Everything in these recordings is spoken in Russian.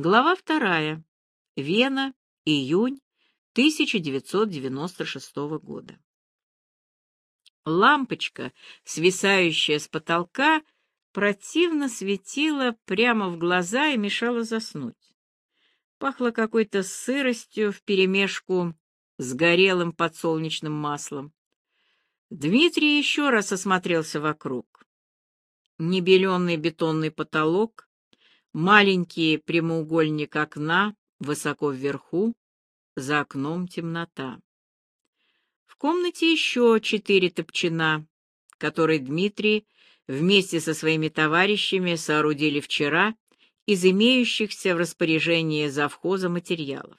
Глава вторая. Вена. Июнь 1996 года. Лампочка, свисающая с потолка, противно светила прямо в глаза и мешала заснуть. Пахло какой-то сыростью вперемешку с горелым подсолнечным маслом. Дмитрий еще раз осмотрелся вокруг. Небеленный бетонный потолок, маленький прямоугольник окна высоко вверху, за окном темнота. В комнате еще четыре топчина, которые Дмитрий вместе со своими товарищами соорудили вчера из имеющихся в распоряжении завхоза материалов.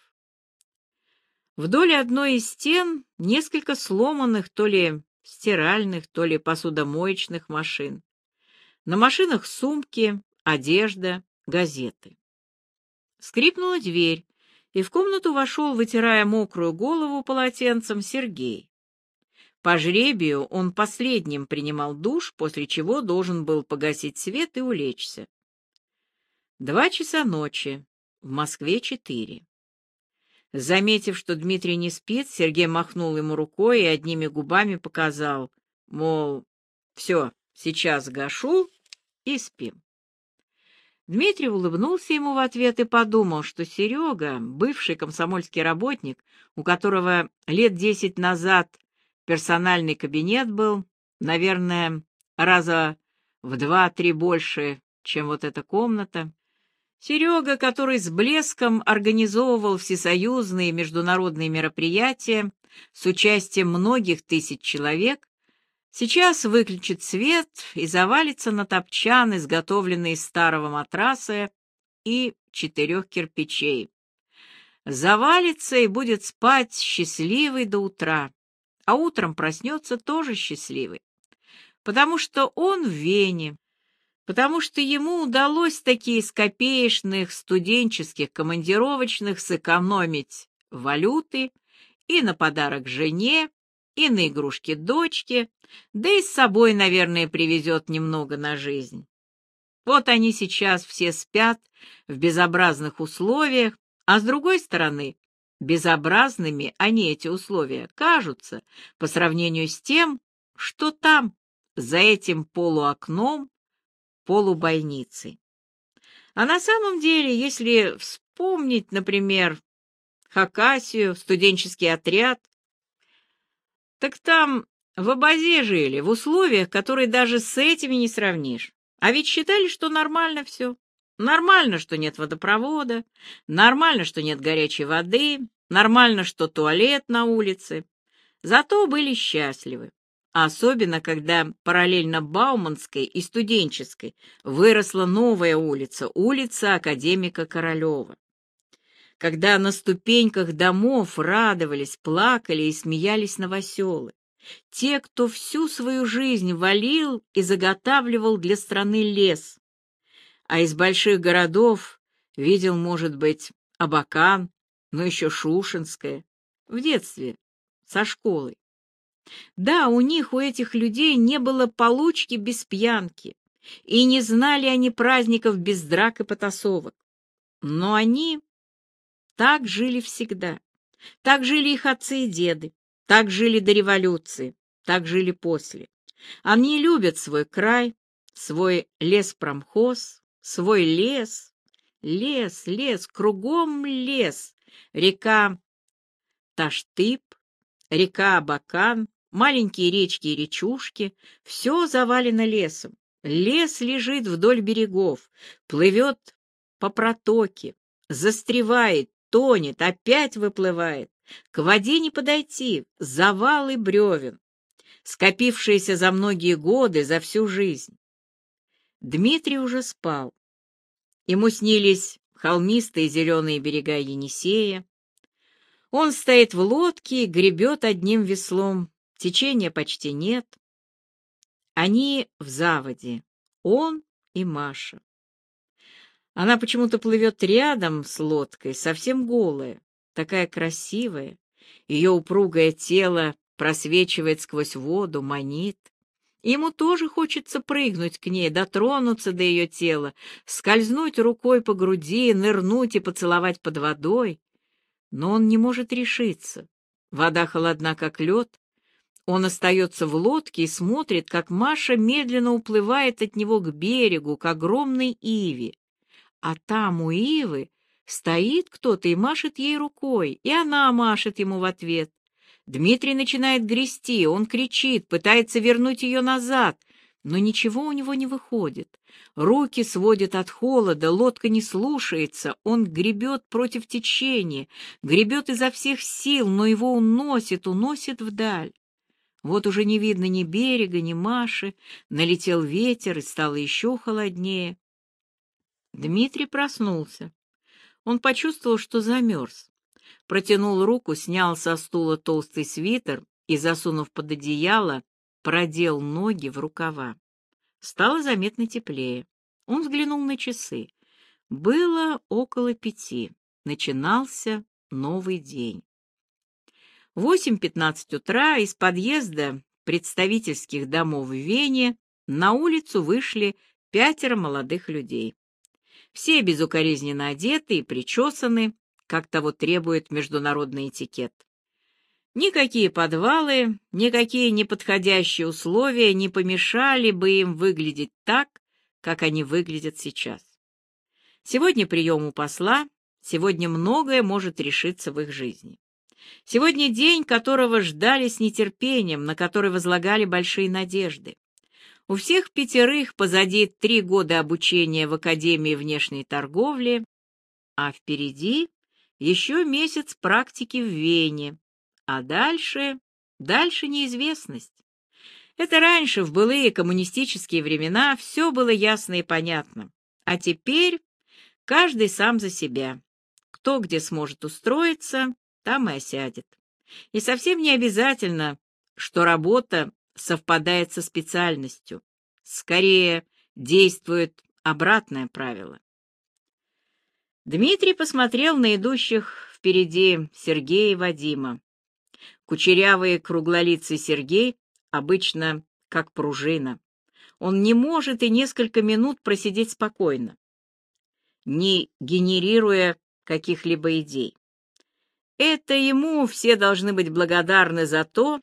Вдоль одной из стен несколько сломанных то ли стиральных, то ли посудомоечных машин. На машинах сумки, одежда, газеты. Скрипнула дверь, и в комнату вошел, вытирая мокрую голову полотенцем, Сергей. По жребию он последним принимал душ, после чего должен был погасить свет и улечься. Два часа ночи, в Москве четыре. Заметив, что Дмитрий не спит, Сергей махнул ему рукой и одними губами показал, мол, все, сейчас гашу и спим. Дмитрий улыбнулся ему в ответ и подумал, что Серега, бывший комсомольский работник, у которого лет десять назад персональный кабинет был, наверное, раза в два-три больше, чем вот эта комната, Серега, который с блеском организовывал всесоюзные международные мероприятия с участием многих тысяч человек, сейчас выключит свет и завалится на топчан, изготовленный из старого матраса и четырех кирпичей. Завалится и будет спать счастливый до утра, а утром проснется тоже счастливый, потому что он в Вене, потому что ему удалось такие из копеечных студенческих командировочных сэкономить валюты и на подарок жене, и на игрушки дочке, да и с собой, наверное, привезет немного на жизнь. Вот они сейчас все спят в безобразных условиях, а с другой стороны, безобразными они эти условия кажутся по сравнению с тем, что там, за этим полуокном, полубойницы. А на самом деле, если вспомнить, например, Хакасию, студенческий отряд, так там в обозе жили, в условиях, которые даже с этими не сравнишь. А ведь считали, что нормально все. Нормально, что нет водопровода, нормально, что нет горячей воды, нормально, что туалет на улице. Зато были счастливы особенно когда параллельно Бауманской и Студенческой выросла новая улица, улица Академика Королева. Когда на ступеньках домов радовались, плакали и смеялись новоселы. Те, кто всю свою жизнь валил и заготавливал для страны лес. А из больших городов видел, может быть, Абакан, но еще Шушинское, в детстве, со школой. Да, у них, у этих людей, не было получки без пьянки, и не знали они праздников без драк и потасовок. Но они так жили всегда. Так жили их отцы и деды, так жили до революции, так жили после. Они любят свой край, свой леспромхоз, свой лес. Лес, лес, кругом лес. Река Таштып, река Абакан, маленькие речки и речушки, все завалено лесом. Лес лежит вдоль берегов, плывет по протоке, застревает, тонет, опять выплывает. К воде не подойти, завалы бревен, скопившиеся за многие годы, за всю жизнь. Дмитрий уже спал. Ему снились холмистые зеленые берега Енисея. Он стоит в лодке и гребет одним веслом Течения почти нет. Они в заводе, он и Маша. Она почему-то плывет рядом с лодкой, совсем голая, такая красивая. Ее упругое тело просвечивает сквозь воду, манит. Ему тоже хочется прыгнуть к ней, дотронуться до ее тела, скользнуть рукой по груди, нырнуть и поцеловать под водой. Но он не может решиться. Вода холодна, как лед. Он остается в лодке и смотрит, как Маша медленно уплывает от него к берегу, к огромной иве. А там у ивы стоит кто-то и машет ей рукой, и она машет ему в ответ. Дмитрий начинает грести, он кричит, пытается вернуть ее назад, но ничего у него не выходит. Руки сводят от холода, лодка не слушается, он гребет против течения, гребет изо всех сил, но его уносит, уносит вдаль. Вот уже не видно ни берега, ни Маши, налетел ветер и стало еще холоднее. Дмитрий проснулся. Он почувствовал, что замерз протянул руку, снял со стула толстый свитер и, засунув под одеяло, продел ноги в рукава. Стало заметно теплее. Он взглянул на часы. Было около пяти. Начинался новый день. В 8.15 утра из подъезда представительских домов в Вене на улицу вышли пятеро молодых людей. Все безукоризненно одеты и причесаны, как того требует международный этикет. Никакие подвалы, никакие неподходящие условия не помешали бы им выглядеть так, как они выглядят сейчас. Сегодня прием у посла, сегодня многое может решиться в их жизни. Сегодня день, которого ждали с нетерпением, на который возлагали большие надежды. У всех пятерых позади три года обучения в Академии внешней торговли, а впереди еще месяц практики в Вене, а дальше... дальше неизвестность. Это раньше, в былые коммунистические времена, все было ясно и понятно. А теперь каждый сам за себя. Кто где сможет устроиться, там и осядет. И совсем не обязательно, что работа совпадает со специальностью. Скорее, действует обратное правило. Дмитрий посмотрел на идущих впереди Сергея и Вадима. Кучерявый круглолицый Сергей обычно как пружина. Он не может и несколько минут просидеть спокойно, не генерируя каких-либо идей. Это ему все должны быть благодарны за то,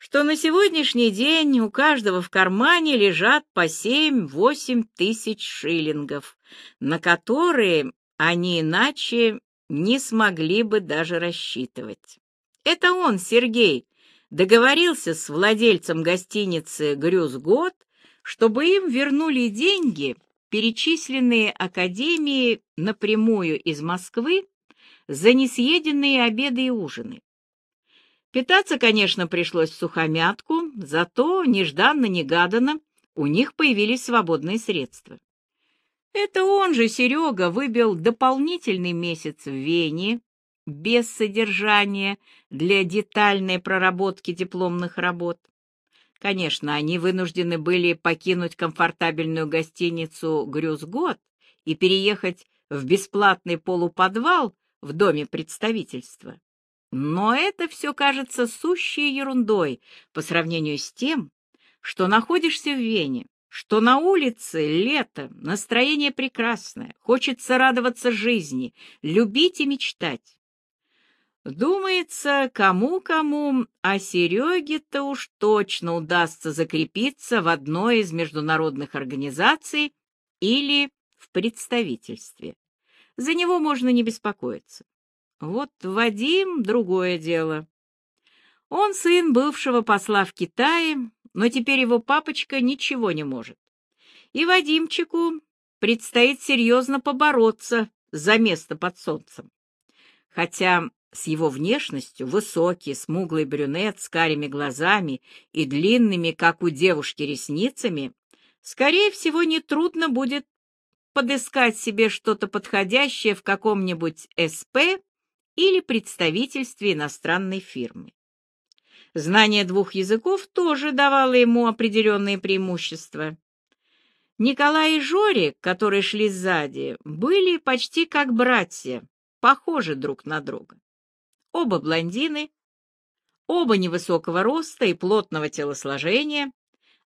что на сегодняшний день у каждого в кармане лежат по семь-восемь тысяч шиллингов, на которые они иначе не смогли бы даже рассчитывать. Это он, Сергей, договорился с владельцем гостиницы «Грюзгод», чтобы им вернули деньги, перечисленные Академией напрямую из Москвы за несъеденные обеды и ужины. Питаться, конечно, пришлось в сухомятку, зато нежданно-негаданно у них появились свободные средства. Это он же, Серега, выбил дополнительный месяц в Вене без содержания для детальной проработки дипломных работ. Конечно, они вынуждены были покинуть комфортабельную гостиницу «Грюзгод» и переехать в бесплатный полуподвал в доме представительства. Но это все кажется сущей ерундой по сравнению с тем, что находишься в Вене, что на улице лето, настроение прекрасное, хочется радоваться жизни, любить и мечтать. Думается, кому-кому, а Сереге-то уж точно удастся закрепиться в одной из международных организаций или в представительстве. За него можно не беспокоиться. Вот Вадим — другое дело. Он сын бывшего посла в Китае, но теперь его папочка ничего не может. И Вадимчику предстоит серьезно побороться за место под солнцем. Хотя с его внешностью, высокий, смуглый брюнет с карими глазами и длинными, как у девушки, ресницами, скорее всего, нетрудно будет подыскать себе что-то подходящее в каком-нибудь СП или представительстве иностранной фирмы. Знание двух языков тоже давало ему определенные преимущества. Николай и Жорик, которые шли сзади, были почти как братья, похожи друг на друга. Оба блондины, оба невысокого роста и плотного телосложения,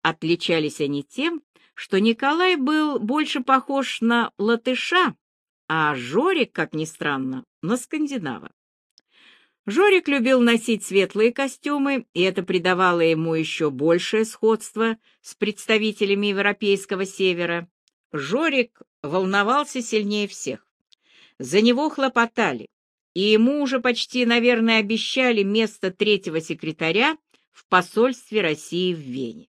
Отличались они тем, что Николай был больше похож на латыша, а Жорик, как ни странно, на скандинава. Жорик любил носить светлые костюмы, и это придавало ему еще большее сходство с представителями европейского севера. Жорик волновался сильнее всех. За него хлопотали, и ему уже почти, наверное, обещали место третьего секретаря в посольстве России в Вене.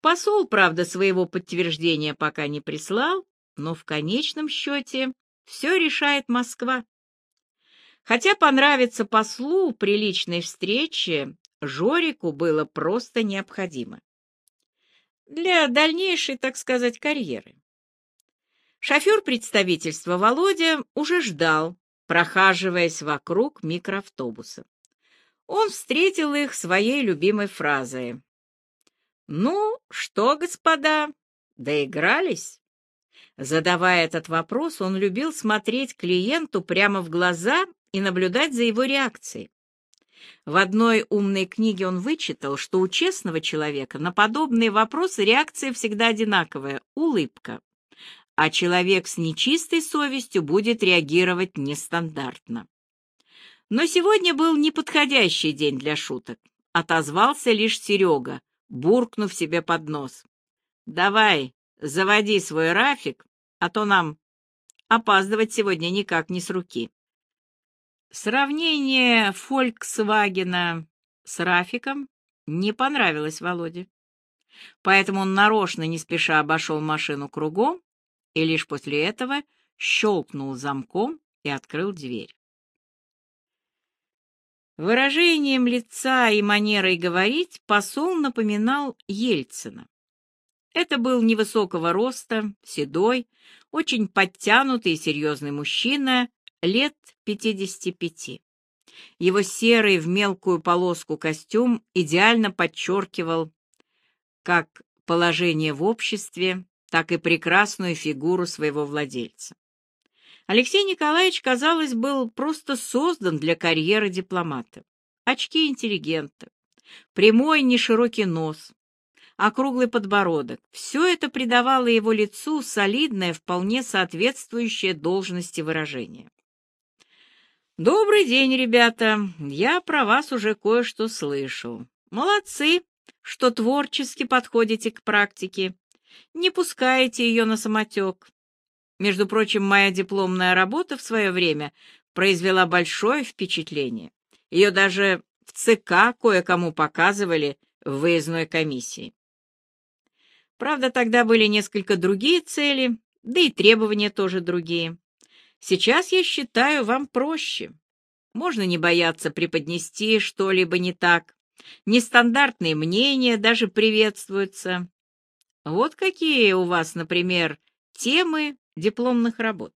Посол, правда, своего подтверждения пока не прислал, но в конечном счете все решает Москва. Хотя понравиться послу при личной встрече Жорику было просто необходимо. Для дальнейшей, так сказать, карьеры. Шофер представительства Володя уже ждал, прохаживаясь вокруг микроавтобуса. Он встретил их своей любимой фразой. «Ну, что, господа, доигрались?» Задавая этот вопрос, он любил смотреть клиенту прямо в глаза и наблюдать за его реакцией. В одной умной книге он вычитал, что у честного человека на подобные вопросы реакция всегда одинаковая — улыбка, а человек с нечистой совестью будет реагировать нестандартно. Но сегодня был неподходящий день для шуток. Отозвался лишь Серега, буркнув себе под нос. «Давай, заводи свой Рафик, а то нам опаздывать сегодня никак не с руки». Сравнение «Фольксвагена» с Рафиком не понравилось Володе. Поэтому он нарочно не спеша обошел машину кругом и лишь после этого щелкнул замком и открыл дверь. Выражением лица и манерой говорить посол напоминал Ельцина. Это был невысокого роста, седой, очень подтянутый и серьезный мужчина лет 55. Его серый в мелкую полоску костюм идеально подчеркивал как положение в обществе, так и прекрасную фигуру своего владельца. Оксей Николаевич, казалось, был просто создан для карьеры дипломата. Очки интеллигента, прямой неширокий нос, округлый подбородок — все это придавало его лицу солидное, вполне соответствующее должности выражение. «Добрый день, ребята. Я про вас уже кое-что слышал. Молодцы, что творчески подходите к практике. Не пускаете ее на самотек. Между прочим, моя дипломная работа в свое время произвела большое впечатление. Ее даже в ЦК кое-кому показывали в выездной комиссии. Правда, тогда были несколько другие цели, да и требования тоже другие. Сейчас, я считаю, вам проще. Можно не бояться преподнести что-либо не так. Нестандартные мнения даже приветствуются. Вот какие у вас, например, темы дипломных работ.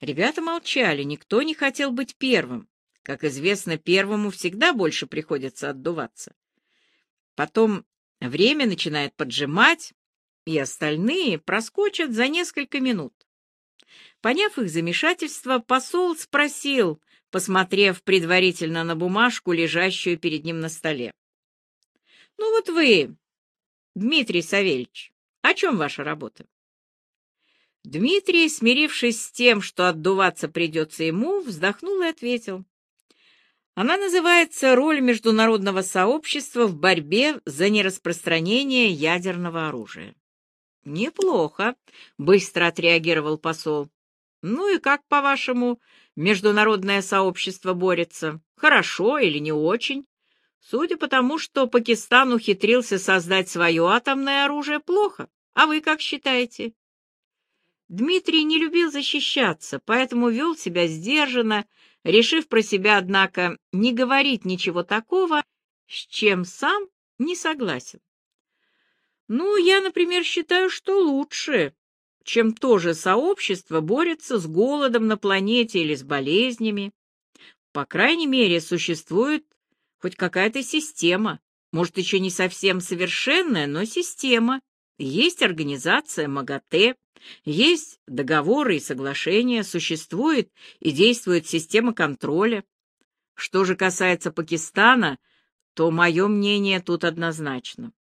Ребята молчали, никто не хотел быть первым. Как известно, первому всегда больше приходится отдуваться. Потом время начинает поджимать, и остальные проскочат за несколько минут. Поняв их замешательство, посол спросил, посмотрев предварительно на бумажку, лежащую перед ним на столе. — Ну вот вы, Дмитрий Савельевич, о чем ваша работа? Дмитрий, смирившись с тем, что отдуваться придется ему, вздохнул и ответил. Она называется «Роль международного сообщества в борьбе за нераспространение ядерного оружия». «Неплохо», — быстро отреагировал посол. Ну и как, по-вашему, международное сообщество борется? Хорошо или не очень? Судя по тому, что Пакистан ухитрился создать свое атомное оружие, плохо. А вы как считаете? Дмитрий не любил защищаться, поэтому вел себя сдержанно, решив про себя, однако, не говорить ничего такого, с чем сам не согласен. Ну, я, например, считаю, что лучше, чем то же сообщество борется с голодом на планете или с болезнями. По крайней мере, существует хоть какая-то система, может, еще не совсем совершенная, но система. Есть организация МАГАТЭ, есть договоры и соглашения, существует и действует система контроля. Что же касается Пакистана, то мое мнение тут однозначно.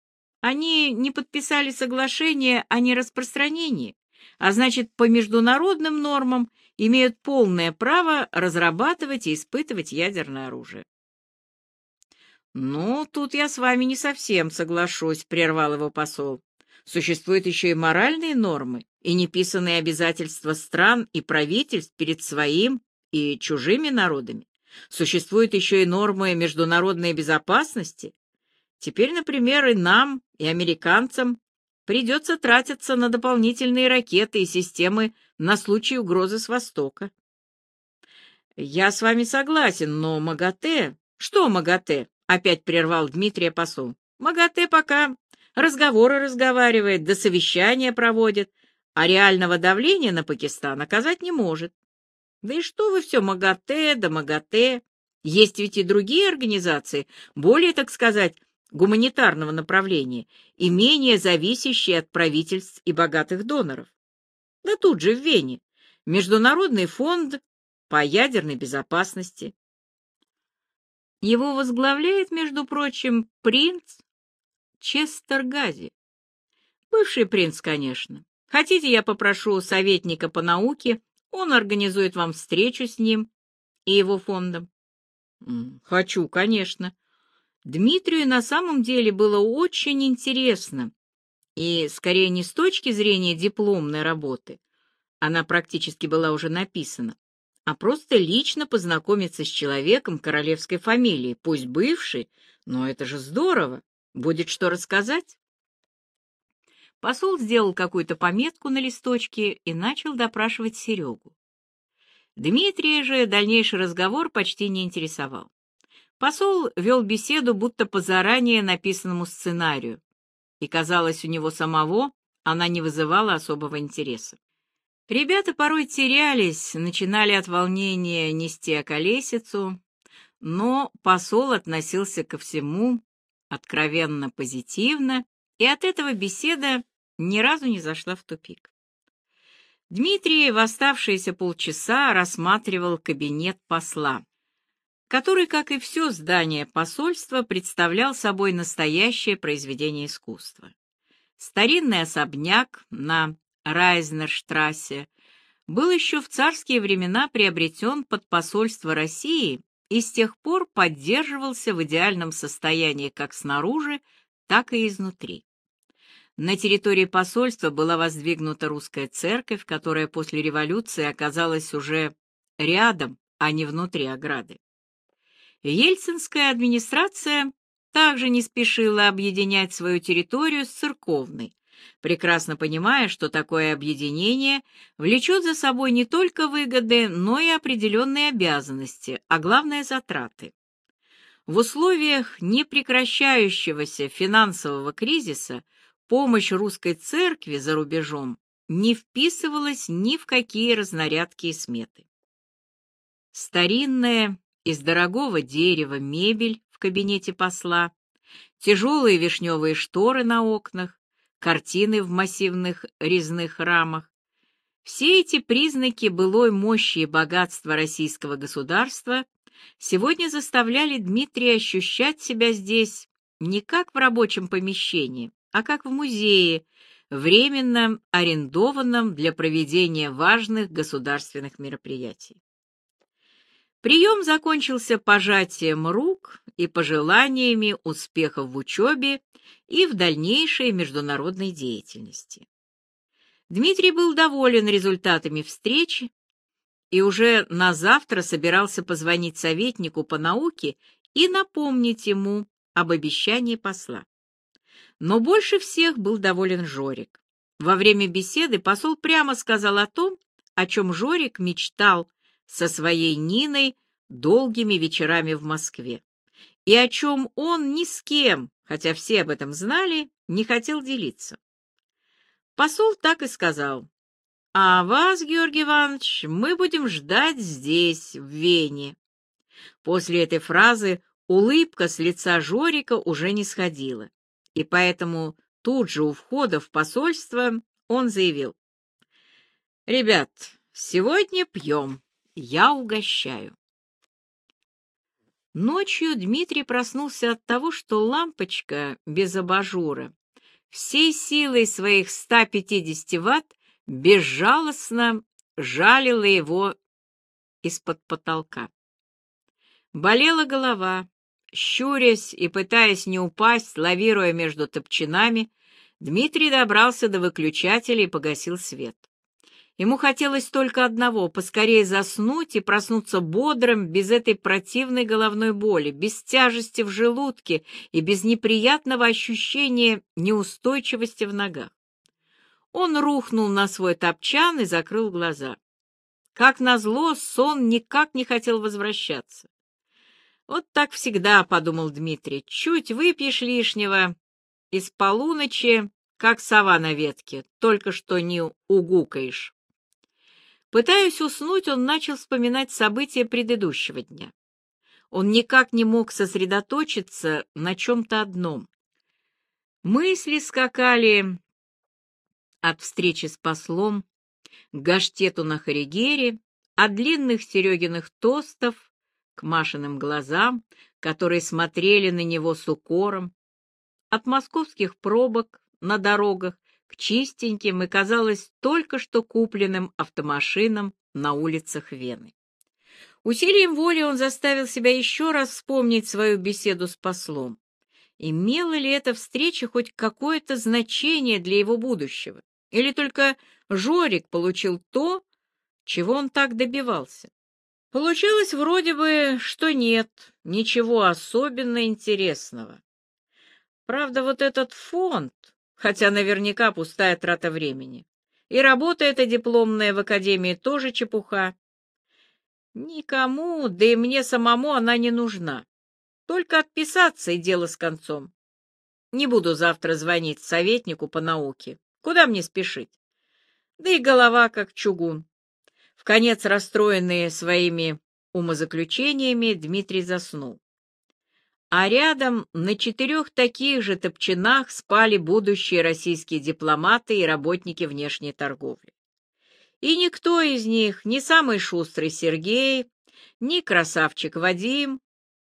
Они не подписали соглашение о нераспространении, а значит, по международным нормам имеют полное право разрабатывать и испытывать ядерное оружие. «Ну, тут я с вами не совсем соглашусь», — прервал его посол. «Существуют еще и моральные нормы, и неписанные обязательства стран и правительств перед своим и чужими народами. Существуют еще и нормы международной безопасности. Теперь, например, и нам, и американцам придется тратиться на дополнительные ракеты и системы на случай угрозы с Востока. Я с вами согласен, но МАГАТЭ... Что МАГАТЭ? Опять прервал Дмитрия посол. МАГАТЭ пока разговоры разговаривает, да совещания проводит, а реального давления на Пакистан оказать не может. Да и что вы все МАГАТЭ да МАГАТЭ? Есть ведь и другие организации, более, так сказать, гуманитарного направления и менее зависящие от правительств и богатых доноров. Да тут же в Вене Международный фонд по ядерной безопасности. Его возглавляет, между прочим, принц Честергази. Бывший принц, конечно. Хотите, я попрошу советника по науке, он организует вам встречу с ним и его фондом. Хочу, конечно. Дмитрию на самом деле было очень интересно, и скорее не с точки зрения дипломной работы, она практически была уже написана, а просто лично познакомиться с человеком королевской фамилии, пусть бывший, но это же здорово, будет что рассказать. Посол сделал какую-то пометку на листочке и начал допрашивать Серегу. Дмитрия же дальнейший разговор почти не интересовал. Посол вел беседу будто по заранее написанному сценарию, и, казалось, у него самого она не вызывала особого интереса. Ребята порой терялись, начинали от волнения нести околесицу, но посол относился ко всему откровенно позитивно, и от этого беседа ни разу не зашла в тупик. Дмитрий в оставшиеся полчаса рассматривал кабинет посла который, как и все здание посольства, представлял собой настоящее произведение искусства. Старинный особняк на Райзнерштрассе был еще в царские времена приобретен под посольство России и с тех пор поддерживался в идеальном состоянии как снаружи, так и изнутри. На территории посольства была воздвигнута русская церковь, которая после революции оказалась уже рядом, а не внутри ограды. Ельцинская администрация также не спешила объединять свою территорию с церковной, прекрасно понимая, что такое объединение влечет за собой не только выгоды, но и определенные обязанности, а главное – затраты. В условиях непрекращающегося финансового кризиса помощь русской церкви за рубежом не вписывалась ни в какие разнарядки и сметы. Старинная из дорогого дерева мебель в кабинете посла, тяжелые вишневые шторы на окнах, картины в массивных резных рамах. Все эти признаки былой мощи и богатства российского государства сегодня заставляли Дмитрия ощущать себя здесь не как в рабочем помещении, а как в музее, временно арендованном для проведения важных государственных мероприятий. Прием закончился пожатием рук и пожеланиями успехов в учебе и в дальнейшей международной деятельности. Дмитрий был доволен результатами встречи и уже на завтра собирался позвонить советнику по науке и напомнить ему об обещании посла. Но больше всех был доволен Жорик. Во время беседы посол прямо сказал о том, о чем Жорик мечтал со своей Ниной долгими вечерами в Москве, и о чем он ни с кем, хотя все об этом знали, не хотел делиться. Посол так и сказал. «А вас, Георгий Иванович, мы будем ждать здесь, в Вене». После этой фразы улыбка с лица Жорика уже не сходила, и поэтому тут же у входа в посольство он заявил. «Ребят, сегодня пьем, я угощаю». Ночью Дмитрий проснулся от того, что лампочка без абажура всей силой своих 150 ватт безжалостно жалила его из-под потолка. Болела голова. Щурясь и пытаясь не упасть, лавируя между топчинами, Дмитрий добрался до выключателя и погасил свет. Ему хотелось только одного — поскорее заснуть и проснуться бодрым, без этой противной головной боли, без тяжести в желудке и без неприятного ощущения неустойчивости в ногах. Он рухнул на свой топчан и закрыл глаза. Как назло, сон никак не хотел возвращаться. «Вот так всегда», — подумал Дмитрий, — «чуть выпьешь лишнего, из полуночи, как сова на ветке, только что не угукаешь». Пытаясь уснуть, он начал вспоминать события предыдущего дня. Он никак не мог сосредоточиться на чем-то одном. Мысли скакали от встречи с послом к гаштету на Харигере, от длинных Серегиных тостов к Машиным глазам, которые смотрели на него с укором, от московских пробок на дорогах к чистеньким и, казалось, только что купленным автомашинам на улицах Вены. Усилием воли он заставил себя еще раз вспомнить свою беседу с послом. Имела ли эта встреча хоть какое-то значение для его будущего? Или только Жорик получил то, чего он так добивался? Получилось вроде бы, что нет, ничего особенно интересного. Правда, вот этот фонд, хотя наверняка пустая трата времени. И работа эта дипломная в академии тоже чепуха. Никому, да и мне самому она не нужна. Только отписаться и дело с концом. Не буду завтра звонить советнику по науке. Куда мне спешить? Да и голова как чугун. В конец расстроенный своими умозаключениями, Дмитрий заснул а рядом на четырех таких же топчинах спали будущие российские дипломаты и работники внешней торговли. И никто из них, ни самый шустрый Сергей, ни красавчик Вадим,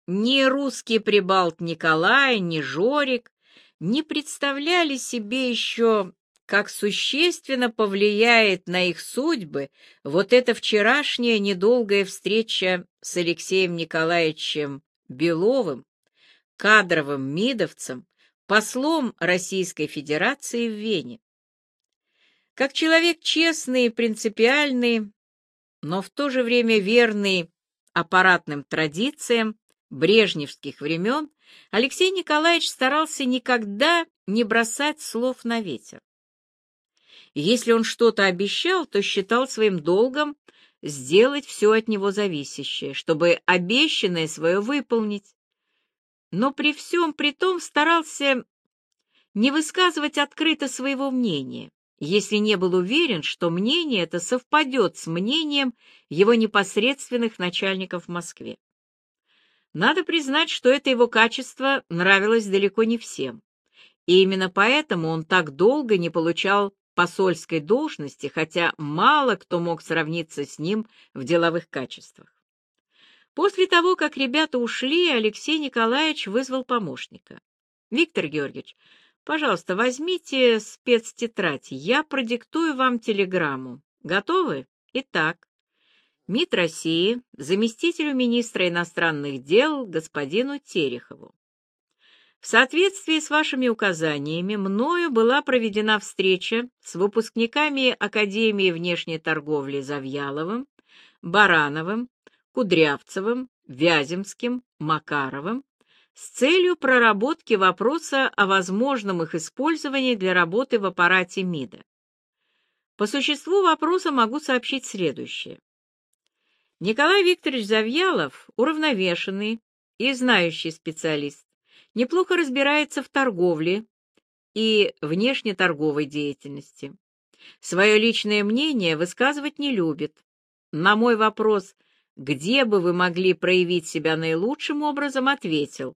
ни русский прибалт Николай, ни Жорик не представляли себе еще, как существенно повлияет на их судьбы вот эта вчерашняя недолгая встреча с Алексеем Николаевичем Беловым, кадровым мидовцем, послом Российской Федерации в Вене. Как человек честный и принципиальный, но в то же время верный аппаратным традициям брежневских времен, Алексей Николаевич старался никогда не бросать слов на ветер. если он что-то обещал, то считал своим долгом сделать все от него зависящее, чтобы обещанное свое выполнить, но при всем при том старался не высказывать открыто своего мнения, если не был уверен, что мнение это совпадет с мнением его непосредственных начальников в Москве. Надо признать, что это его качество нравилось далеко не всем, и именно поэтому он так долго не получал посольской должности, хотя мало кто мог сравниться с ним в деловых качествах. После того, как ребята ушли, Алексей Николаевич вызвал помощника. «Виктор Георгиевич, пожалуйста, возьмите спецтетрадь, я продиктую вам телеграмму. Готовы? Итак, МИД России, заместителю министра иностранных дел господину Терехову. В соответствии с вашими указаниями, мною была проведена встреча с выпускниками Академии внешней торговли Завьяловым, Барановым, Кудрявцевым, Вяземским, Макаровым с целью проработки вопроса о возможном их использовании для работы в аппарате МИДа. По существу вопроса могу сообщить следующее. Николай Викторович Завьялов уравновешенный и знающий специалист, неплохо разбирается в торговле и внешнеторговой деятельности. Свое личное мнение высказывать не любит. На мой вопрос – где бы вы могли проявить себя наилучшим образом, ответил,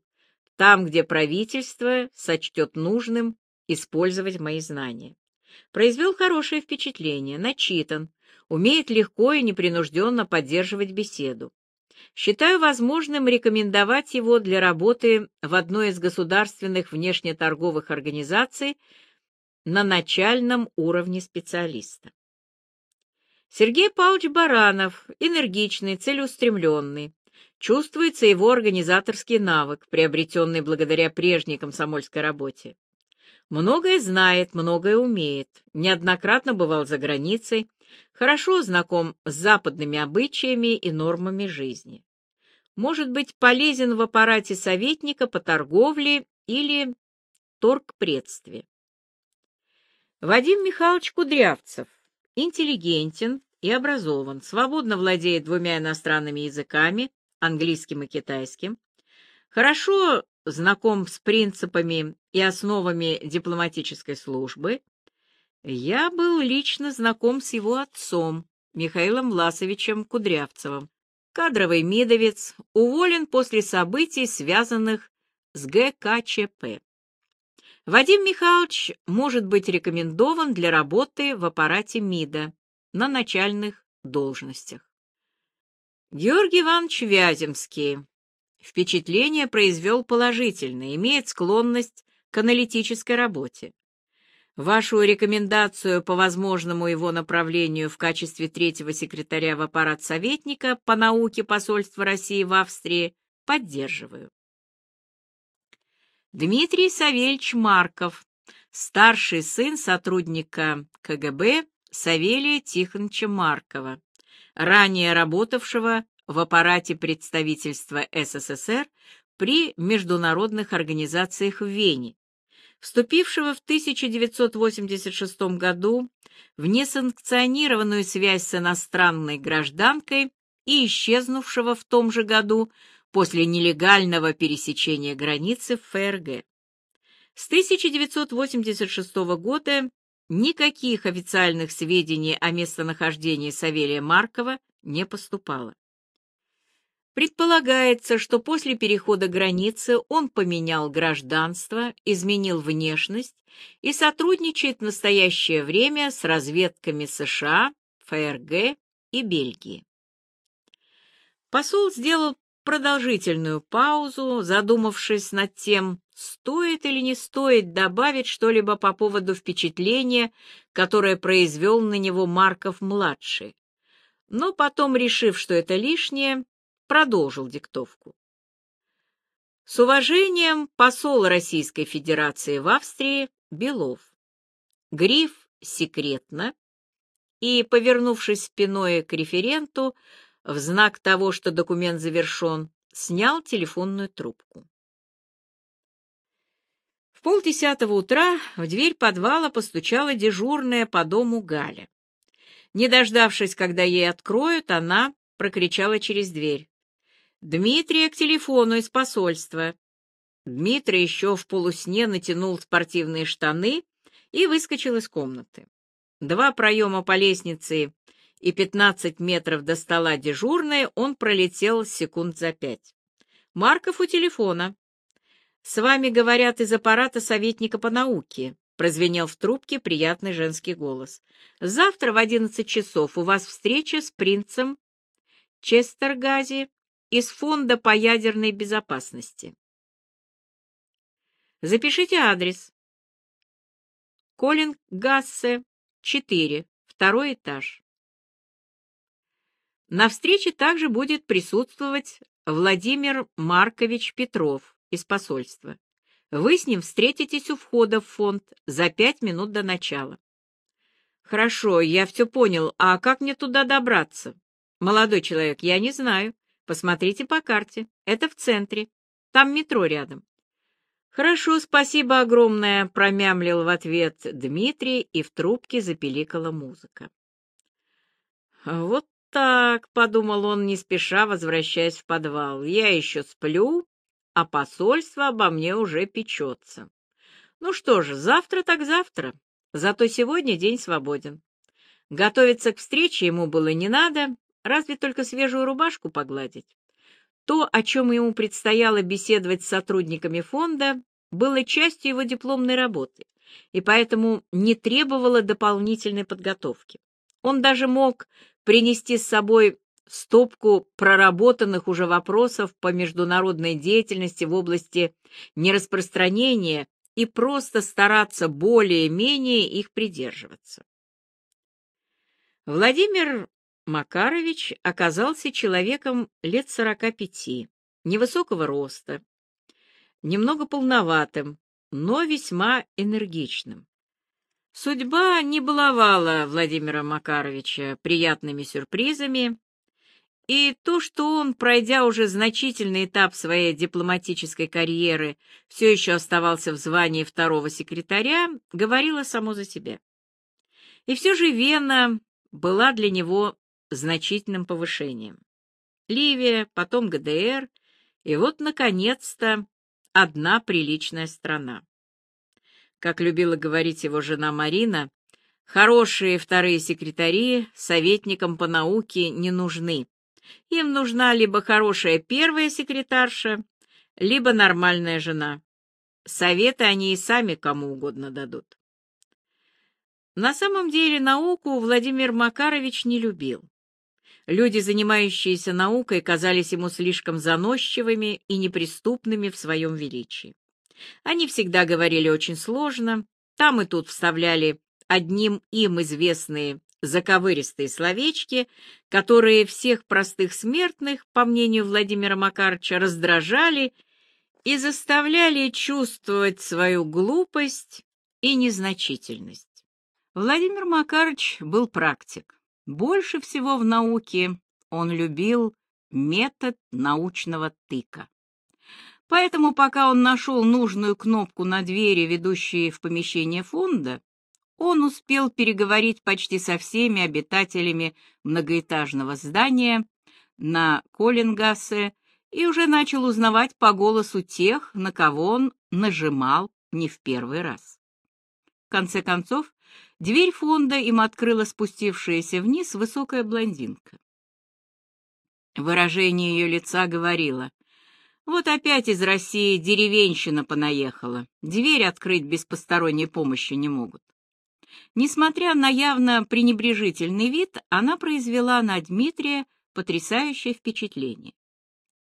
там, где правительство сочтет нужным использовать мои знания. Произвел хорошее впечатление, начитан, умеет легко и непринужденно поддерживать беседу. Считаю возможным рекомендовать его для работы в одной из государственных внешнеторговых организаций на начальном уровне специалиста. Сергей Павлович Баранов, энергичный, целеустремленный. Чувствуется его организаторский навык, приобретенный благодаря прежней комсомольской работе. Многое знает, многое умеет, неоднократно бывал за границей, хорошо знаком с западными обычаями и нормами жизни. Может быть полезен в аппарате советника по торговле или торгпредстве. Вадим Михайлович Кудрявцев интеллигентен и образован, свободно владеет двумя иностранными языками, английским и китайским, хорошо знаком с принципами и основами дипломатической службы. Я был лично знаком с его отцом, Михаилом Власовичем Кудрявцевым. Кадровый мидовец, уволен после событий, связанных с ГКЧП. Вадим Михайлович может быть рекомендован для работы в аппарате МИДа на начальных должностях. Георгий Иванович Вяземский. Впечатление произвел положительное, имеет склонность к аналитической работе. Вашу рекомендацию по возможному его направлению в качестве третьего секретаря в аппарат советника по науке посольства России в Австрии поддерживаю. Дмитрий Савельевич Марков, старший сын сотрудника КГБ Савелия Тихоновича Маркова, ранее работавшего в аппарате представительства СССР при международных организациях в Вене, вступившего в 1986 году в несанкционированную связь с иностранной гражданкой и исчезнувшего в том же году после нелегального пересечения границы ФРГ. С 1986 года никаких официальных сведений о местонахождении Савелия Маркова не поступало. Предполагается, что после перехода границы он поменял гражданство, изменил внешность и сотрудничает в настоящее время с разведками США, ФРГ и Бельгии. Посол сделал продолжительную паузу, задумавшись над тем, стоит или не стоит добавить что-либо по поводу впечатления, которое произвел на него Марков-младший. Но потом, решив, что это лишнее, продолжил диктовку. С уважением, посол Российской Федерации в Австрии Белов. Гриф «Секретно» и, повернувшись спиной к референту, в знак того, что документ завершен, снял телефонную трубку. В полдесятого утра в дверь подвала постучала дежурная по дому Галя. Не дождавшись, когда ей откроют, она прокричала через дверь. Дмитрия к телефону из посольства. Дмитрий еще в полусне натянул спортивные штаны и выскочил из комнаты. Два проема по лестнице и пятнадцать метров до стола дежурной он пролетел секунд за пять. Марков у телефона. «С вами говорят из аппарата советника по науке», — прозвенел в трубке приятный женский голос. «Завтра в одиннадцать часов у вас встреча с принцем Честергази из Фонда по ядерной безопасности. Запишите адрес. Колин Гассе, 4, второй этаж. На встрече также будет присутствовать Владимир Маркович Петров из посольства. Вы с ним встретитесь у входа в фонд за пять минут до начала. Хорошо, я все понял. А как мне туда добраться? Молодой человек, я не знаю. Посмотрите по карте. Это в центре. Там метро рядом. Хорошо, спасибо огромное, промямлил в ответ Дмитрий, и в трубке запеликала музыка. Вот так, подумал он, не спеша возвращаясь в подвал. Я еще сплю, а посольство обо мне уже печется. Ну что же, завтра так завтра. Зато сегодня день свободен. Готовиться к встрече ему было не надо, разве только свежую рубашку погладить. То, о чем ему предстояло беседовать с сотрудниками фонда, было частью его дипломной работы и поэтому не требовало дополнительной подготовки. Он даже мог принести с собой стопку проработанных уже вопросов по международной деятельности в области нераспространения и просто стараться более-менее их придерживаться. Владимир Макарович оказался человеком лет сорока пяти, невысокого роста, немного полноватым, но весьма энергичным. Судьба не баловала Владимира Макаровича приятными сюрпризами, и то, что он, пройдя уже значительный этап своей дипломатической карьеры, все еще оставался в звании второго секретаря, говорило само за себя. И все же Вена была для него значительным повышением. Ливия, потом ГДР, и вот, наконец-то, одна приличная страна. Как любила говорить его жена Марина, хорошие вторые секретари советникам по науке не нужны. Им нужна либо хорошая первая секретарша, либо нормальная жена. Советы они и сами кому угодно дадут. На самом деле науку Владимир Макарович не любил. Люди, занимающиеся наукой, казались ему слишком заносчивыми и неприступными в своем величии. Они всегда говорили очень сложно, там и тут вставляли одним им известные заковыристые словечки, которые всех простых смертных, по мнению Владимира Макарча, раздражали и заставляли чувствовать свою глупость и незначительность. Владимир Макарыч был практик. Больше всего в науке он любил метод научного тыка. Поэтому, пока он нашел нужную кнопку на двери, ведущей в помещение фонда, он успел переговорить почти со всеми обитателями многоэтажного здания на Коллингассе и уже начал узнавать по голосу тех, на кого он нажимал не в первый раз. В конце концов, Дверь фонда им открыла спустившаяся вниз высокая блондинка. Выражение ее лица говорило, вот опять из России деревенщина понаехала, дверь открыть без посторонней помощи не могут. Несмотря на явно пренебрежительный вид, она произвела на Дмитрия потрясающее впечатление.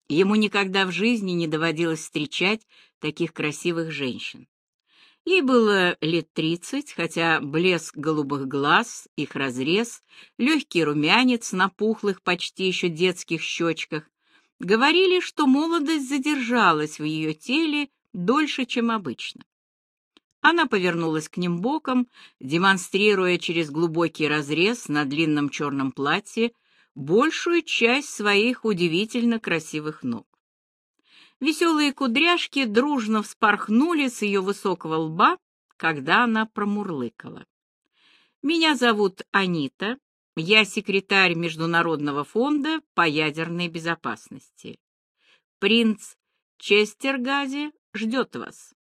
Ему никогда в жизни не доводилось встречать таких красивых женщин. Ей было лет тридцать, хотя блеск голубых глаз, их разрез, легкий румянец на пухлых, почти еще детских щечках, говорили, что молодость задержалась в ее теле дольше, чем обычно. Она повернулась к ним боком, демонстрируя через глубокий разрез на длинном черном платье большую часть своих удивительно красивых ног. Веселые кудряшки дружно вспорхнули с ее высокого лба, когда она промурлыкала. «Меня зовут Анита, я секретарь Международного фонда по ядерной безопасности. Принц Честергази ждет вас».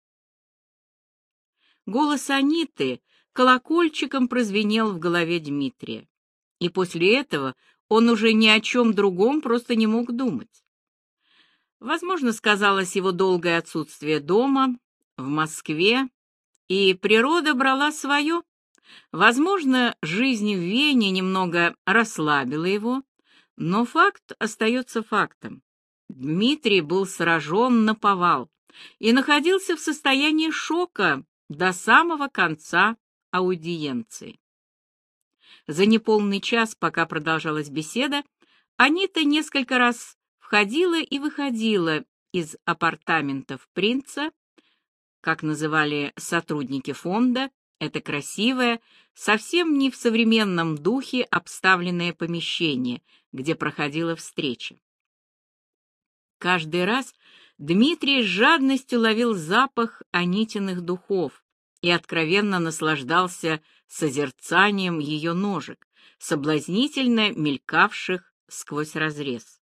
Голос Аниты колокольчиком прозвенел в голове Дмитрия, и после этого он уже ни о чем другом просто не мог думать. Возможно, сказалось его долгое отсутствие дома, в Москве, и природа брала свое. Возможно, жизнь в Вене немного расслабила его, но факт остается фактом. Дмитрий был сражен на повал и находился в состоянии шока до самого конца аудиенции. За неполный час, пока продолжалась беседа, Анита несколько раз входила и выходила из апартаментов принца, как называли сотрудники фонда, это красивое, совсем не в современном духе обставленное помещение, где проходила встреча. Каждый раз Дмитрий с жадностью ловил запах Анитиных духов и откровенно наслаждался созерцанием ее ножек, соблазнительно мелькавших сквозь разрез.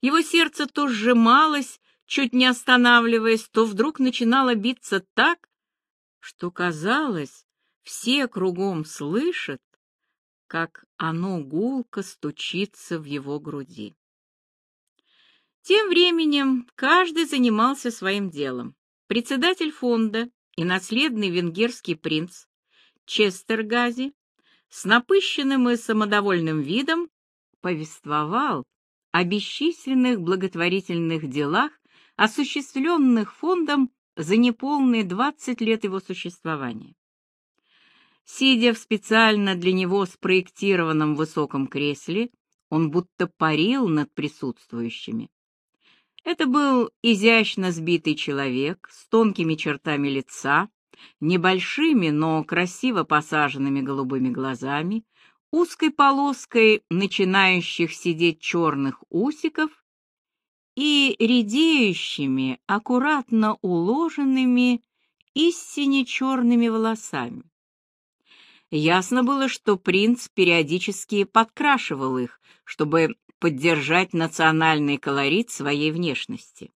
Его сердце то сжималось, чуть не останавливаясь, то вдруг начинало биться так, что казалось, все кругом слышат, как оно гулко стучится в его груди. Тем временем каждый занимался своим делом. Председатель фонда и наследный венгерский принц Честергази с напыщенным и самодовольным видом повествовал о бесчисленных благотворительных делах, осуществленных фондом за неполные 20 лет его существования. Сидя в специально для него спроектированном высоком кресле, он будто парил над присутствующими. Это был изящно сбитый человек с тонкими чертами лица, небольшими, но красиво посаженными голубыми глазами, узкой полоской начинающих сидеть черных усиков и редеющими, аккуратно уложенными, истине черными волосами. Ясно было, что принц периодически подкрашивал их, чтобы поддержать национальный колорит своей внешности.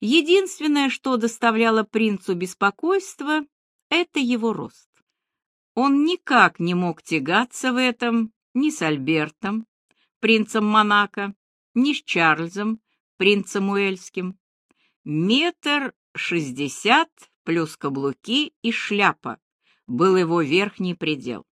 Единственное, что доставляло принцу беспокойство, это его рост. Он никак не мог тягаться в этом ни с Альбертом, принцем Монако, ни с Чарльзом, принцем Уэльским. Метр шестьдесят плюс каблуки и шляпа был его верхний предел.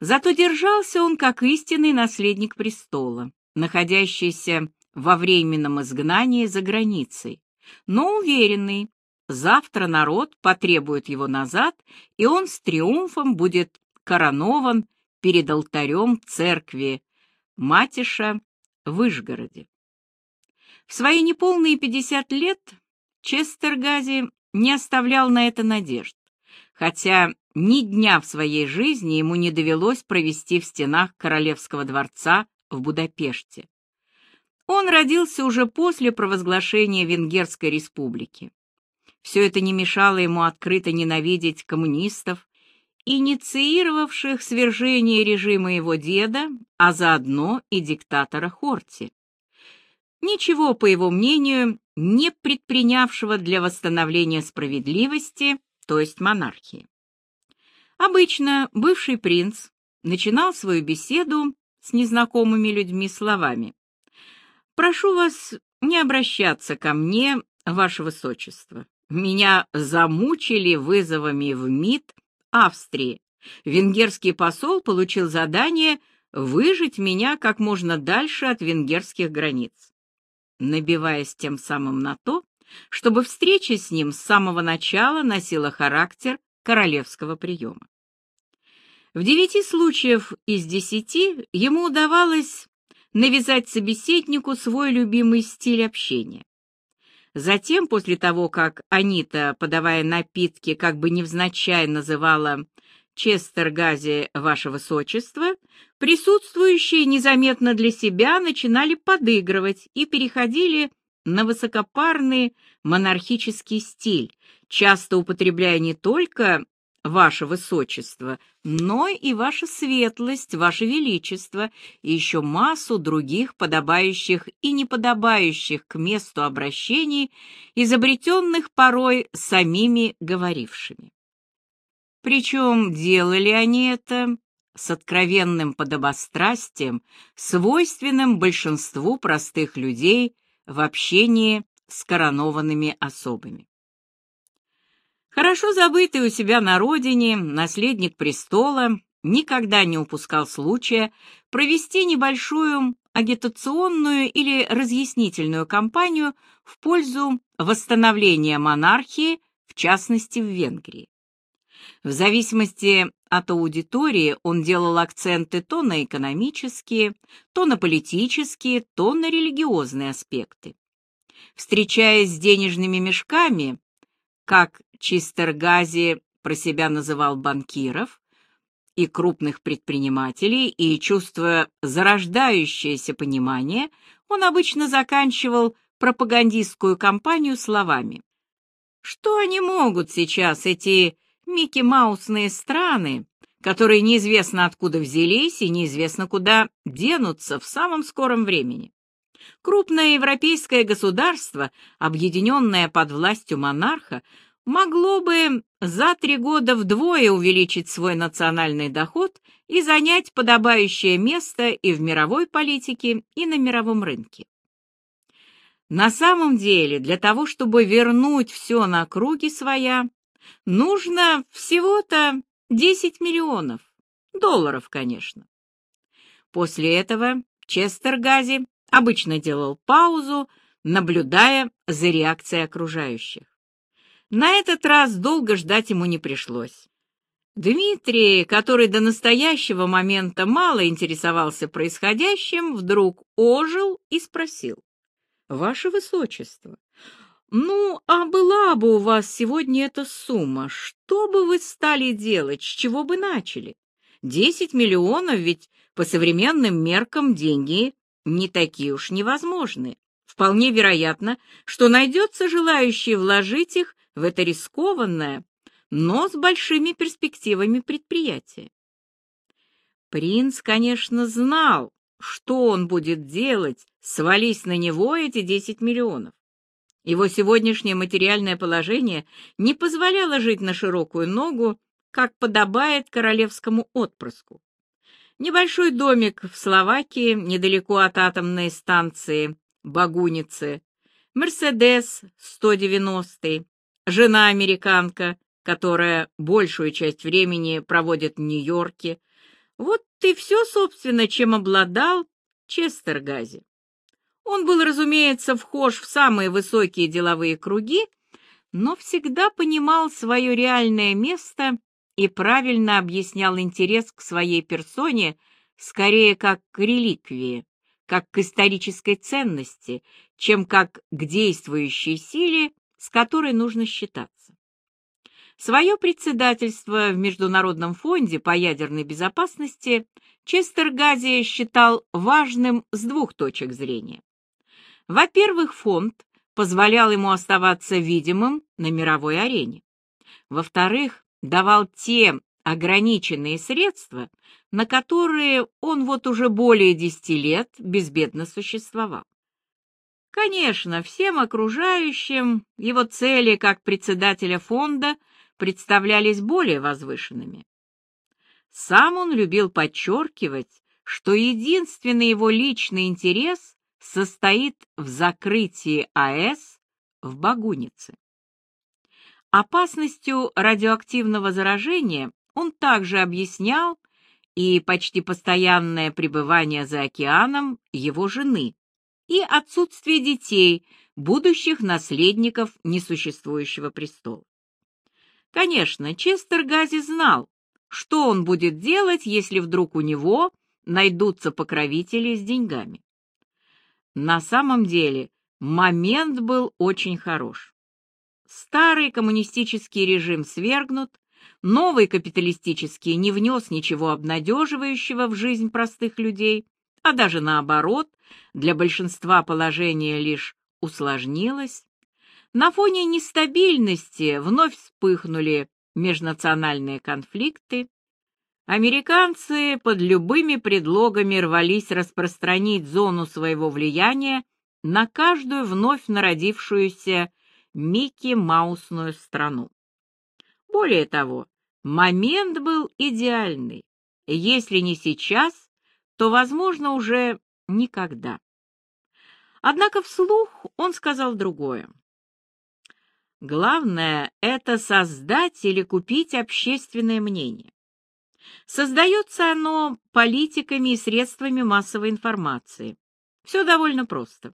Зато держался он как истинный наследник престола, находящийся во временном изгнании за границей, но уверенный, завтра народ потребует его назад, и он с триумфом будет коронован перед алтарем церкви Матиша в Вышгороде. В свои неполные пятьдесят лет Честергази не оставлял на это надежд, хотя ни дня в своей жизни ему не довелось провести в стенах Королевского дворца в Будапеште. Он родился уже после провозглашения Венгерской республики. Все это не мешало ему открыто ненавидеть коммунистов, инициировавших свержение режима его деда, а заодно и диктатора Хорти. Ничего, по его мнению, не предпринявшего для восстановления справедливости, то есть монархии. Обычно бывший принц начинал свою беседу с незнакомыми людьми словами «Прошу вас не обращаться ко мне, ваше высочество. Меня замучили вызовами в МИД Австрии. Венгерский посол получил задание выжить меня как можно дальше от венгерских границ, набиваясь тем самым на то, чтобы встреча с ним с самого начала носила характер королевского приема. В девяти случаев из десяти ему удавалось навязать собеседнику свой любимый стиль общения. Затем, после того, как Анита, подавая напитки, как бы невзначай называла Честер Гази «Ваше Высочество», присутствующие незаметно для себя начинали подыгрывать и переходили на высокопарный монархический стиль, часто употребляя не только ваше высочество, но и ваша светлость, ваше величество и еще массу других подобающих и неподобающих к месту обращений, изобретенных порой самими говорившими. Причем делали они это с откровенным подобострастием, свойственным большинству простых людей в общении с коронованными особами. Хорошо забытый у себя на родине, наследник престола никогда не упускал случая провести небольшую агитационную или разъяснительную кампанию в пользу восстановления монархии, в частности в Венгрии. В зависимости от аудитории он делал акценты то на экономические, то на политические, то на религиозные аспекты. Встречаясь с денежными мешками, как Чистергази про себя называл банкиров и крупных предпринимателей, и, чувствуя зарождающееся понимание, он обычно заканчивал пропагандистскую кампанию словами. Что они могут сейчас, эти Микки-Маусные страны, которые неизвестно откуда взялись и неизвестно куда денутся в самом скором времени? Крупное европейское государство, объединенное под властью монарха, могло бы за три года вдвое увеличить свой национальный доход и занять подобающее место и в мировой политике, и на мировом рынке. На самом деле, для того, чтобы вернуть все на круги своя, нужно всего-то 10 миллионов. Долларов, конечно. После этого Честер Гази обычно делал паузу, наблюдая за реакцией окружающих. На этот раз долго ждать ему не пришлось. Дмитрий, который до настоящего момента мало интересовался происходящим, вдруг ожил и спросил. «Ваше Высочество, ну, а была бы у вас сегодня эта сумма, что бы вы стали делать, с чего бы начали? Десять миллионов ведь по современным меркам деньги не такие уж невозможные. Вполне вероятно, что найдется желающий вложить их в это рискованное, но с большими перспективами предприятия. Принц, конечно, знал, что он будет делать, свались на него эти 10 миллионов. Его сегодняшнее материальное положение не позволяло жить на широкую ногу, как подобает королевскому отпрыску. Небольшой домик в Словакии, недалеко от атомной станции Багуницы, Мерседес 190, жена-американка, которая большую часть времени проводит в Нью-Йорке. Вот и все, собственно, чем обладал Честер Гази. Он был, разумеется, вхож в самые высокие деловые круги, но всегда понимал свое реальное место и правильно объяснял интерес к своей персоне скорее как к реликвии, как к исторической ценности, чем как к действующей силе, с которой нужно считаться. Свое председательство в Международном фонде по ядерной безопасности Честер Гази считал важным с двух точек зрения. Во-первых, фонд позволял ему оставаться видимым на мировой арене. Во-вторых, давал те ограниченные средства, на которые он вот уже более десяти лет безбедно существовал. Конечно, всем окружающим его цели как председателя фонда представлялись более возвышенными. Сам он любил подчеркивать, что единственный его личный интерес состоит в закрытии АЭС в Багунице. Опасностью радиоактивного заражения он также объяснял и почти постоянное пребывание за океаном его жены, и отсутствие детей, будущих наследников несуществующего престола. Конечно, Честер Гази знал, что он будет делать, если вдруг у него найдутся покровители с деньгами. На самом деле, момент был очень хорош. Старый коммунистический режим свергнут, новый капиталистический не внес ничего обнадеживающего в жизнь простых людей, а даже наоборот, для большинства положение лишь усложнилось, на фоне нестабильности вновь вспыхнули межнациональные конфликты. Американцы под любыми предлогами рвались распространить зону своего влияния на каждую вновь народившуюся Микки-Маусную страну. Более того, момент был идеальный. Если не сейчас, то, возможно, уже никогда. Однако вслух он сказал другое. Главное — это создать или купить общественное мнение. Создается оно политиками и средствами массовой информации. Все довольно просто.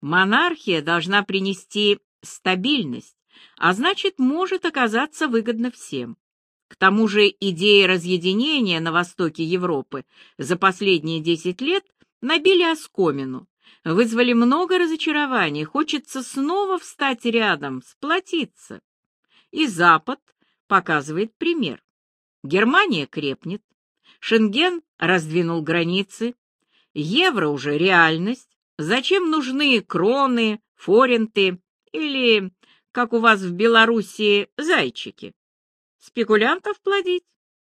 Монархия должна принести стабильность, а значит, может оказаться выгодно всем. К тому же идеи разъединения на востоке Европы за последние 10 лет набили оскомину, вызвали много разочарований, хочется снова встать рядом, сплотиться. И Запад показывает пример. Германия крепнет, Шенген раздвинул границы, евро уже реальность, зачем нужны кроны, форинты или, как у вас в Белоруссии, зайчики? Спекулянтов плодить?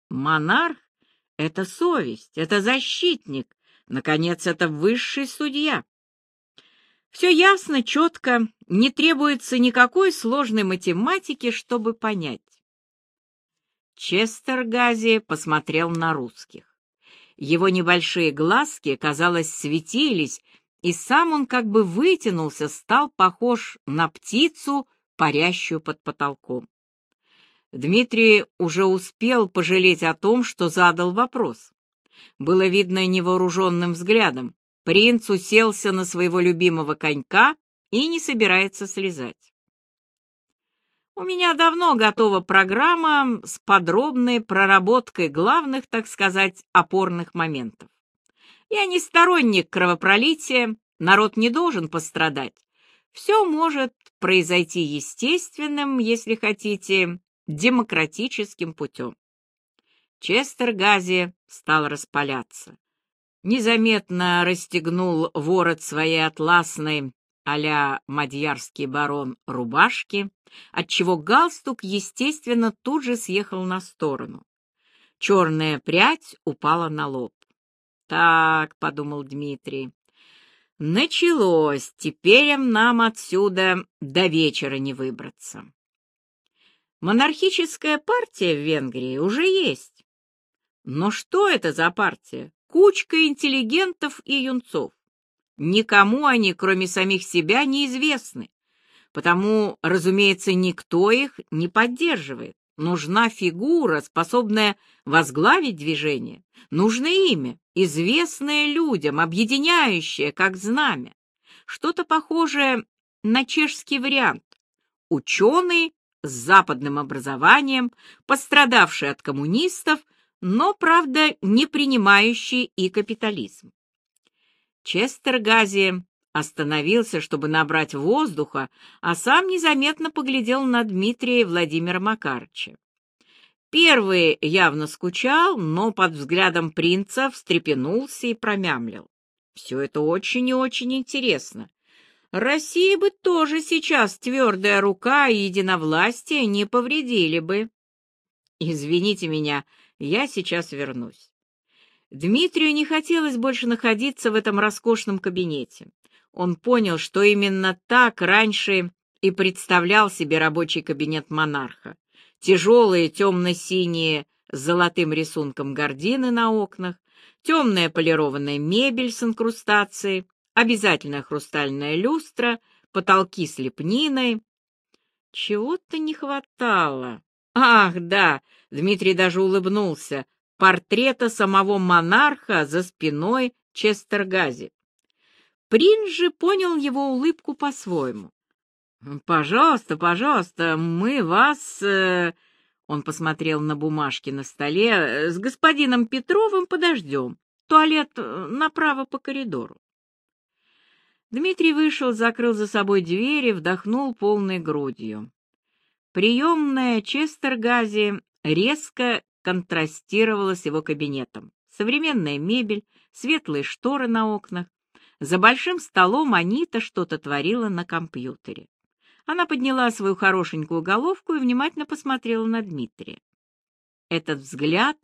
Монарх — это совесть, это защитник, наконец, это высший судья. Все ясно, четко, не требуется никакой сложной математики, чтобы понять. Честер Гази посмотрел на русских. Его небольшие глазки, казалось, светились, и сам он как бы вытянулся, стал похож на птицу, парящую под потолком. Дмитрий уже успел пожалеть о том, что задал вопрос. Было видно невооруженным взглядом. Принц уселся на своего любимого конька и не собирается слезать. У меня давно готова программа с подробной проработкой главных, так сказать, опорных моментов. Я не сторонник кровопролития, народ не должен пострадать. Все может произойти естественным, если хотите, демократическим путем. Честер Гази стал распаляться. Незаметно расстегнул ворот своей атласной а-ля мадьярский барон рубашки, отчего галстук, естественно, тут же съехал на сторону. Черная прядь упала на лоб. «Так», — подумал Дмитрий, — «началось, теперь нам отсюда до вечера не выбраться». Монархическая партия в Венгрии уже есть. Но что это за партия? Кучка интеллигентов и юнцов. Никому они, кроме самих себя, неизвестны. Потому, разумеется, никто их не поддерживает. Нужна фигура, способная возглавить движение. Нужно имя, известное людям, объединяющее, как знамя. Что-то похожее на чешский вариант. Ученый с западным образованием, пострадавший от коммунистов, но, правда, не принимающий и капитализм. Честер Гази остановился, чтобы набрать воздуха, а сам незаметно поглядел на Дмитрия и Владимира Макарыча. Первый явно скучал, но под взглядом принца встрепенулся и промямлил. Все это очень и очень интересно. России бы тоже сейчас твердая рука и единовластие не повредили бы. Извините меня, я сейчас вернусь. Дмитрию не хотелось больше находиться в этом роскошном кабинете. Он понял, что именно так раньше и представлял себе рабочий кабинет монарха. Тяжелые темно-синие с золотым рисунком гардины на окнах, темная полированная мебель с инкрустацией, обязательно хрустальная люстра, потолки с лепниной. Чего-то не хватало. Ах, да, Дмитрий даже улыбнулся портрета самого монарха за спиной Честергази. Принц же понял его улыбку по-своему. «Пожалуйста, пожалуйста, мы вас...» э, Он посмотрел на бумажки на столе. «С господином Петровым подождем. Туалет э, направо по коридору». Дмитрий вышел, закрыл за собой дверь и вдохнул полной грудью. Приемная Честергази резко контрастировала с его кабинетом. Современная мебель, светлые шторы на окнах. За большим столом Анита что-то творила на компьютере. Она подняла свою хорошенькую головку и внимательно посмотрела на Дмитрия. Этот взгляд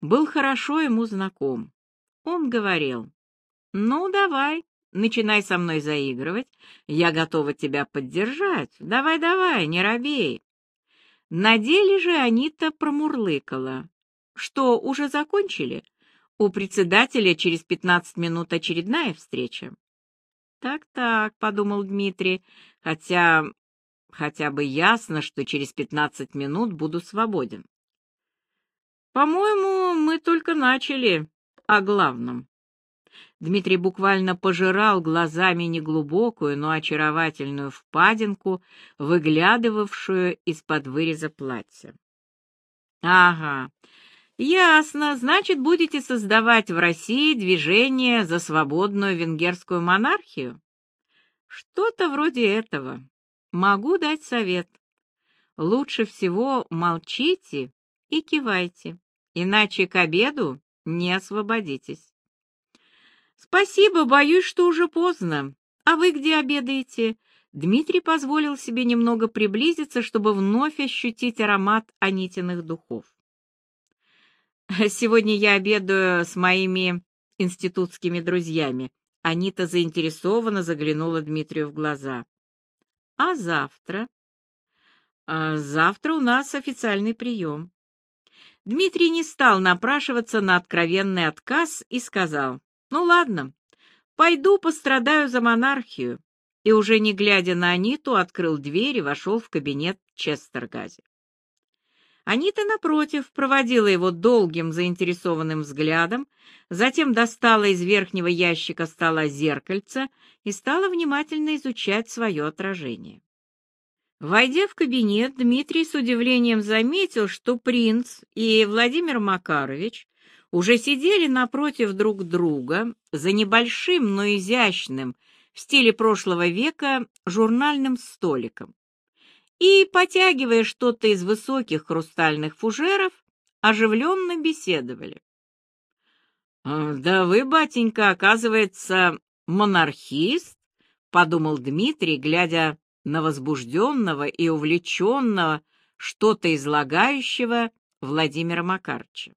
был хорошо ему знаком. Он говорил, «Ну, давай, начинай со мной заигрывать. Я готова тебя поддержать. Давай-давай, не робей. На деле же Анита промурлыкала. «Что, уже закончили? У председателя через пятнадцать минут очередная встреча». «Так-так», — подумал Дмитрий, хотя хотя бы ясно, что через пятнадцать минут буду свободен. «По-моему, мы только начали о главном». Дмитрий буквально пожирал глазами неглубокую, но очаровательную впадинку, выглядывавшую из-под выреза платья. «Ага, ясно. Значит, будете создавать в России движение за свободную венгерскую монархию?» «Что-то вроде этого. Могу дать совет. Лучше всего молчите и кивайте, иначе к обеду не освободитесь». «Спасибо, боюсь, что уже поздно. А вы где обедаете?» Дмитрий позволил себе немного приблизиться, чтобы вновь ощутить аромат Анитиных духов. «Сегодня я обедаю с моими институтскими друзьями». Анита заинтересованно заглянула Дмитрию в глаза. «А завтра?» а «Завтра у нас официальный прием». Дмитрий не стал напрашиваться на откровенный отказ и сказал, ну ладно, пойду пострадаю за монархию. И уже не глядя на Аниту, открыл дверь и вошел в кабинет Честергази. Анита, напротив, проводила его долгим заинтересованным взглядом, затем достала из верхнего ящика стола зеркальце и стала внимательно изучать свое отражение. Войдя в кабинет, Дмитрий с удивлением заметил, что принц и Владимир Макарович уже сидели напротив друг друга за небольшим, но изящным в стиле прошлого века журнальным столиком и, потягивая что-то из высоких хрустальных фужеров, оживленно беседовали. «Да вы, батенька, оказывается, монархист?» — подумал Дмитрий, глядя на возбужденного и увлеченного, что-то излагающего Владимира Макарча.